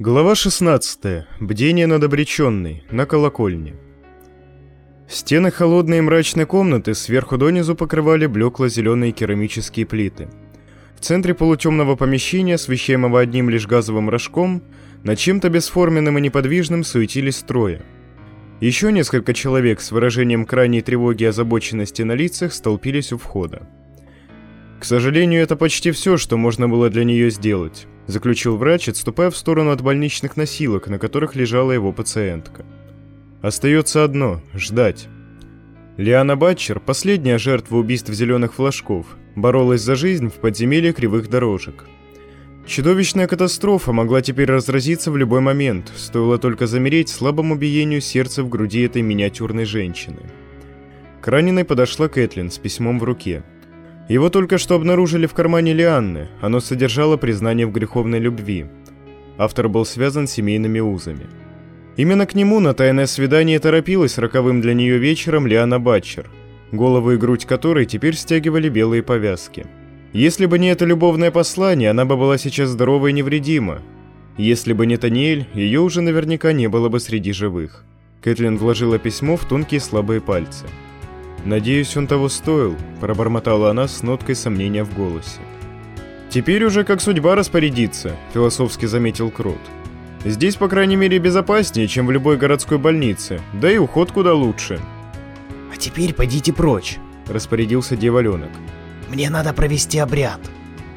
Глава 16. Бдение над обреченной. На колокольне. Стены холодной и мрачной комнаты сверху донизу покрывали блекло-зеленые керамические плиты. В центре полутемного помещения, освещаемого одним лишь газовым рожком, над чем-то бесформенным и неподвижным суетились трое. Еще несколько человек с выражением крайней тревоги и озабоченности на лицах столпились у входа. К сожалению, это почти все, что можно было для нее сделать заключил врач, отступая в сторону от больничных носилок, на которых лежала его пациентка. Остается одно – ждать. Лиана Батчер, последняя жертва убийств зеленых флажков, боролась за жизнь в подземелье кривых дорожек. Чудовищная катастрофа могла теперь разразиться в любой момент, стоило только замереть слабому биению сердца в груди этой миниатюрной женщины. К раненой подошла Кэтлин с письмом в руке – его только что обнаружили в кармане Лианны, оно содержало признание в греховной любви. Автор был связан семейными узами. Именно к нему на тайное свидание торопилась роковым для нее вечером Лиана Батчер, голову и грудь которой теперь стягивали белые повязки. Если бы не это любовное послание, она бы была сейчас здорова и невредима. Если бы не Таниэль, ее уже наверняка не было бы среди живых. Кэтлин вложила письмо в тонкие слабые пальцы. «Надеюсь, он того стоил», – пробормотала она с ноткой сомнения в голосе. «Теперь уже как судьба распорядится», – философски заметил Крот. «Здесь, по крайней мере, безопаснее, чем в любой городской больнице, да и уход куда лучше». «А теперь пойдите прочь», – распорядился дьяволенок. «Мне надо провести обряд.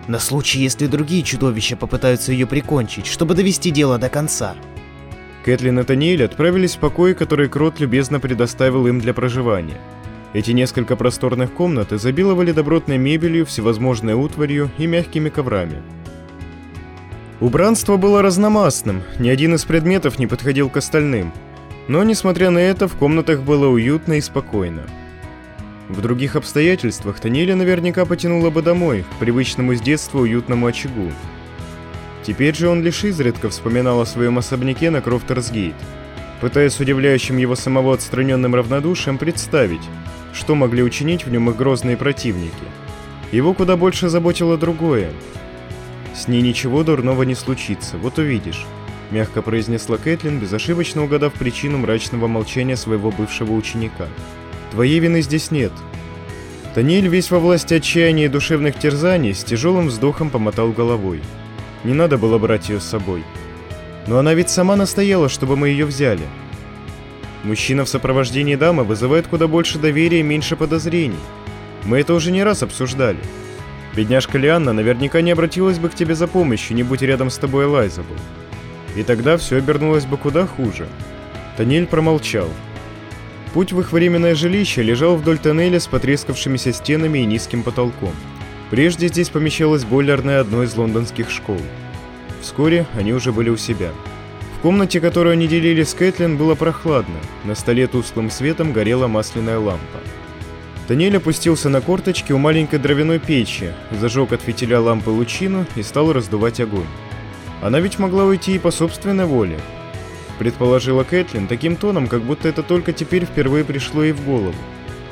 На случай, если другие чудовища попытаются ее прикончить, чтобы довести дело до конца». Кэтлин и Таниэль отправились в покои, которые Крот любезно предоставил им для проживания – эти несколько просторных комнат изобиловали добротной мебелью, всевозможной утварью и мягкими коврами. Убранство было разномастным, ни один из предметов не подходил к остальным. Но, несмотря на это, в комнатах было уютно и спокойно. В других обстоятельствах Таниэля наверняка потянула бы домой, к привычному с детства уютному очагу. Теперь же он лишь изредка вспоминал о своем особняке на Крофтерсгейт, пытаясь удивляющим его самого отстраненным равнодушием представить, что могли учинить в нем их грозные противники. Его куда больше заботило другое. «С ней ничего дурного не случится, вот увидишь», — мягко произнесла Кэтлин, безошибочно угадав причину мрачного молчания своего бывшего ученика. «Твоей вины здесь нет». Таниэль, весь во власти отчаяния и душевных терзаний, с тяжелым вздохом помотал головой. Не надо было брать ее с собой. Но она ведь сама настояла, чтобы мы ее взяли. Мужчина в сопровождении дамы вызывает куда больше доверия и меньше подозрений. Мы это уже не раз обсуждали. Бедняжка Лианна наверняка не обратилась бы к тебе за помощью, не будь рядом с тобой Элайза был. И тогда все обернулось бы куда хуже. Танель промолчал. Путь в их временное жилище лежал вдоль тоннеля с потрескавшимися стенами и низким потолком. Прежде здесь помещалась бойлерная одной из лондонских школ. Вскоре они уже были у себя. Комнате, которую они делили с Кэтлин, было прохладно. На столе тусклым светом горела масляная лампа. Таниэль опустился на корточки у маленькой дровяной печи, зажег от фитиля лампы лучину и стал раздувать огонь. Она ведь могла уйти и по собственной воле. Предположила Кэтлин таким тоном, как будто это только теперь впервые пришло ей в голову.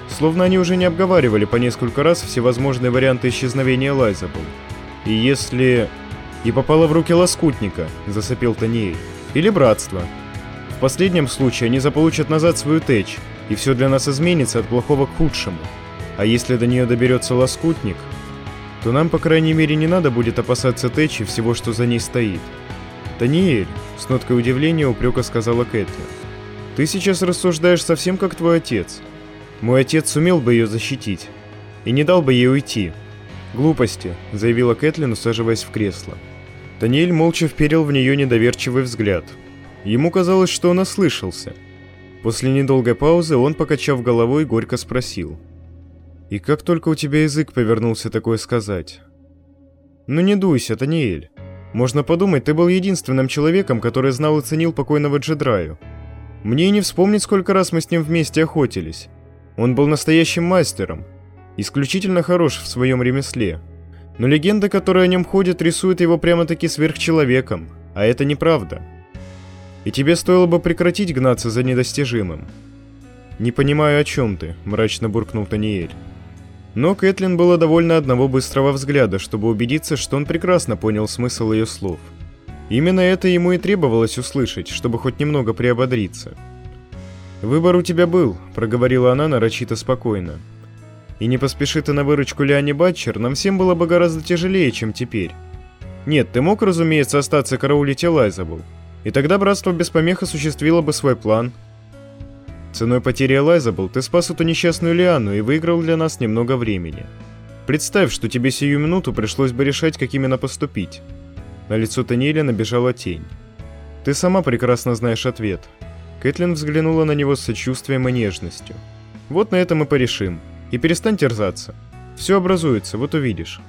Словно они уже не обговаривали по несколько раз всевозможные варианты исчезновения Элайзабел. И если... И попала в руки лоскутника, засопел Таниэль. Или братство. В последнем случае они заполучат назад свою тэч, и все для нас изменится от плохого к худшему. А если до нее доберется лоскутник, то нам, по крайней мере, не надо будет опасаться тэч и всего, что за ней стоит. «Таниэль», — с ноткой удивления упрека сказала Кэтлин, — «ты сейчас рассуждаешь совсем как твой отец. Мой отец сумел бы ее защитить и не дал бы ей уйти». «Глупости», — заявила Кэтлин, усаживаясь в кресло. Даниэль молча вперил в нее недоверчивый взгляд. Ему казалось, что он ослышался. После недолгой паузы он, покачав головой, горько спросил. «И как только у тебя язык повернулся такое сказать?» «Ну не дуйся, Таниэль. Можно подумать, ты был единственным человеком, который знал и ценил покойного Джедраю. Мне и не вспомнить, сколько раз мы с ним вместе охотились. Он был настоящим мастером, исключительно хорош в своем ремесле. Но легенда, которая о нем ходит, рисует его прямо-таки сверхчеловеком, а это неправда. И тебе стоило бы прекратить гнаться за недостижимым. «Не понимаю, о чем ты», — мрачно буркнул Таниэль. Но Кэтлин было довольно одного быстрого взгляда, чтобы убедиться, что он прекрасно понял смысл ее слов. Именно это ему и требовалось услышать, чтобы хоть немного приободриться. «Выбор у тебя был», — проговорила она нарочито спокойно. «И не поспеши ты на выручку Лиане Батчер, нам всем было бы гораздо тяжелее, чем теперь. Нет, ты мог, разумеется, остаться караулить Элайзабл, и тогда Братство без помех осуществило бы свой план. Ценой потери Элайзабл ты спас эту несчастную Лиану и выиграл для нас немного времени. Представь, что тебе сию минуту пришлось бы решать, как именно поступить». На лицо Таниэля набежала тень. «Ты сама прекрасно знаешь ответ». Кэтлин взглянула на него с сочувствием и нежностью. «Вот на этом мы порешим. И перестань терзаться. Все образуется, вот увидишь».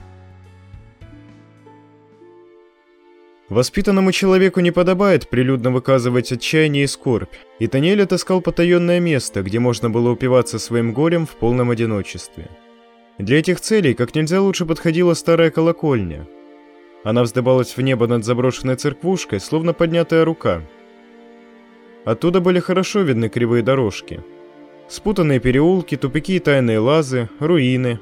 Воспитанному человеку не подобает прилюдно выказывать отчаяние и скорбь, и Таниэль отыскал потаенное место, где можно было упиваться своим горем в полном одиночестве. Для этих целей как нельзя лучше подходила старая колокольня, она вздыбалась в небо над заброшенной церквушкой, словно поднятая рука. Оттуда были хорошо видны кривые дорожки. Спутанные переулки, тупики и тайные лазы, руины.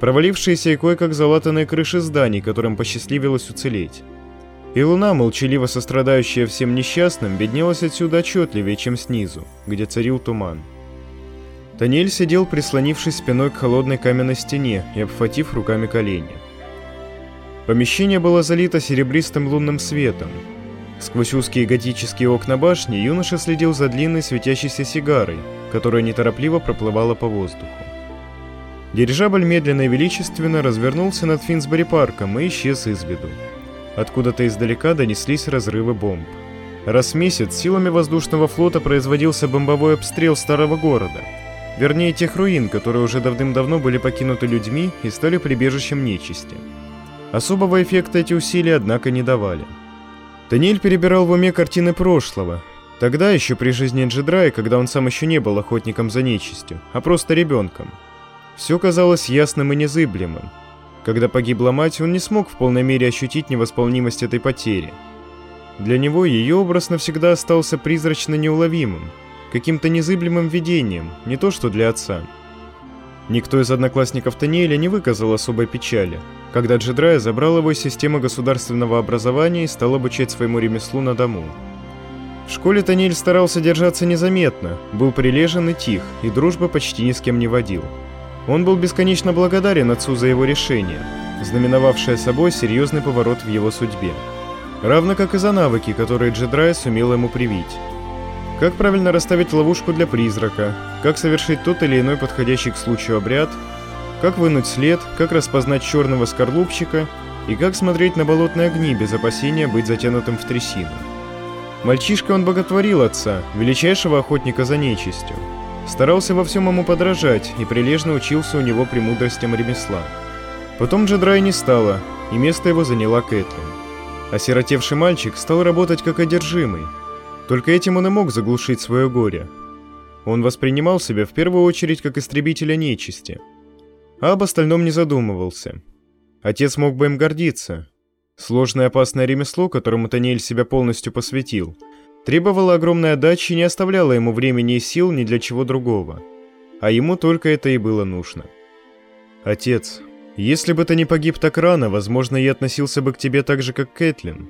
Провалившиеся и кое-как залатанные крыши зданий, которым посчастливилось уцелеть. И луна, молчаливо сострадающая всем несчастным, беднелась отсюда отчетливее, чем снизу, где царил туман. Таниэль сидел, прислонившись спиной к холодной каменной стене и обхватив руками колени. Помещение было залито серебристым лунным светом. Сквозь узкие готические окна башни юноша следил за длинной светящейся сигарой, которая неторопливо проплывала по воздуху. Дирижабль медленно и величественно развернулся над Финсбери-парком и исчез из виду. Откуда-то издалека донеслись разрывы бомб. Раз в месяц силами воздушного флота производился бомбовой обстрел старого города, вернее тех руин, которые уже давным-давно были покинуты людьми и стали прибежищем нечисти. Особого эффекта эти усилия, однако, не давали. Даниэль перебирал в уме картины прошлого. Тогда, еще при жизни Джедрая, когда он сам еще не был охотником за нечистью, а просто ребенком. Все казалось ясным и незыблемым. Когда погибла мать, он не смог в полной мере ощутить невосполнимость этой потери. Для него ее образ навсегда остался призрачно неуловимым, каким-то незыблемым видением, не то что для отца. Никто из одноклассников Таниэля не выказал особой печали, когда Джедрая забрал его из системы государственного образования и стал обучать своему ремеслу на дому. В школе Таниэль старался держаться незаметно, был прилежен и тих, и дружбы почти ни с кем не водил. Он был бесконечно благодарен отцу за его решение, знаменовавшее собой серьезный поворот в его судьбе. Равно как и за навыки, которые Джедрай сумел ему привить. Как правильно расставить ловушку для призрака, как совершить тот или иной подходящий к случаю обряд, как вынуть след, как распознать черного скорлупщика и как смотреть на болотные огни без опасения быть затянутым в трясину. Мальчишка он боготворил отца, величайшего охотника за нечистью. Старался во всем ему подражать и прилежно учился у него премудростям ремесла. Потом Джедрай не стало, и место его заняла Кэтлин. Осиротевший мальчик стал работать как одержимый, только этим он и мог заглушить свое горе. Он воспринимал себя в первую очередь как истребителя нечисти, а об остальном не задумывался. Отец мог бы им гордиться. Сложное опасное ремесло, которому Таниэль себя полностью посвятил, требовало огромной отдачи и не оставляло ему времени и сил ни для чего другого. А ему только это и было нужно. «Отец, если бы ты не погиб так рано, возможно, я относился бы к тебе так же, как Кэтлин»,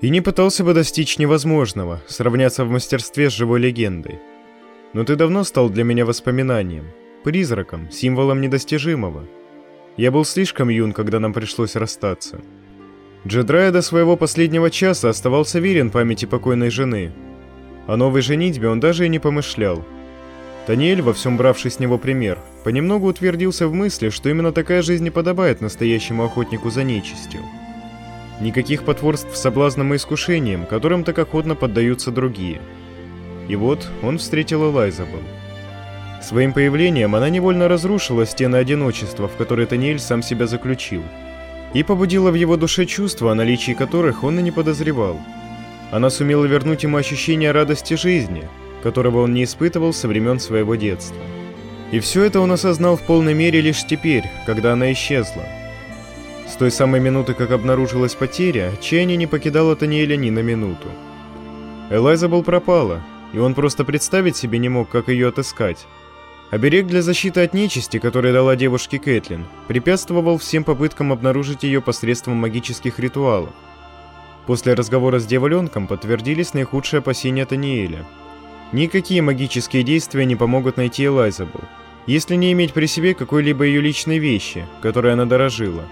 и не пытался бы достичь невозможного, сравняться в мастерстве с живой легендой. Но ты давно стал для меня воспоминанием, призраком, символом недостижимого. Я был слишком юн, когда нам пришлось расстаться. Джедрая до своего последнего часа оставался верен памяти покойной жены. О новой женитьбе он даже и не помышлял. Таниэль, во всем бравший с него пример, понемногу утвердился в мысли, что именно такая жизнь не подобает настоящему охотнику за нечистью. Никаких потворств соблазнам и искушениям, которым так охотно поддаются другие. И вот он встретил Элайзабел. Своим появлением она невольно разрушила стены одиночества, в которые Таниэль сам себя заключил, и побудила в его душе чувства, о наличии которых он и не подозревал. Она сумела вернуть ему ощущение радости жизни, которого он не испытывал со времен своего детства. И все это он осознал в полной мере лишь теперь, когда она исчезла той самой минуты, как обнаружилась потеря, отчаяние не покидало Таниэля ни на минуту. Элайзабел пропала, и он просто представить себе не мог, как ее отыскать. Оберег для защиты от нечисти, который дала девушке Кэтлин, препятствовал всем попыткам обнаружить ее посредством магических ритуалов. После разговора с дьяволенком подтвердились наихудшие опасения Таниэля. Никакие магические действия не помогут найти Элайзабл, если не иметь при себе какой-либо ее личной вещи, которой она дорожила.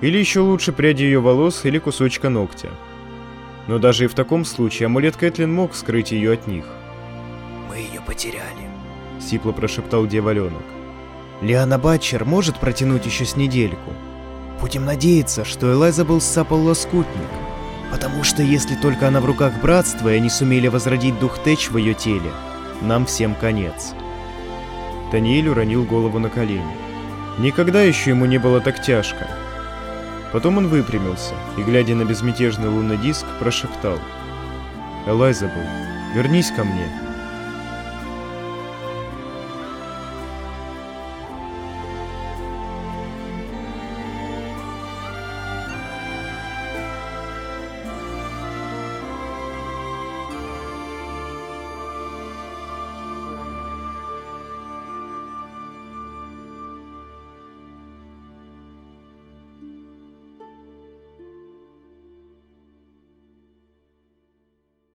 Или еще лучше пряди ее волос или кусочка ногтя. Но даже и в таком случае амулет Кэтлин мог скрыть ее от них. «Мы ее потеряли», — сипло прошептал дьяволенок. «Лиана Батчер может протянуть еще с недельку. Будем надеяться, что Элайзабл сцапал лоскутник, потому что если только она в руках Братства и они сумели возродить дух Тэч в ее теле, нам всем конец». Таниэль уронил голову на колени. Никогда еще ему не было так тяжко. Потом он выпрямился и, глядя на безмятежный лунный диск, прошептал. «Элайзабл, вернись ко мне,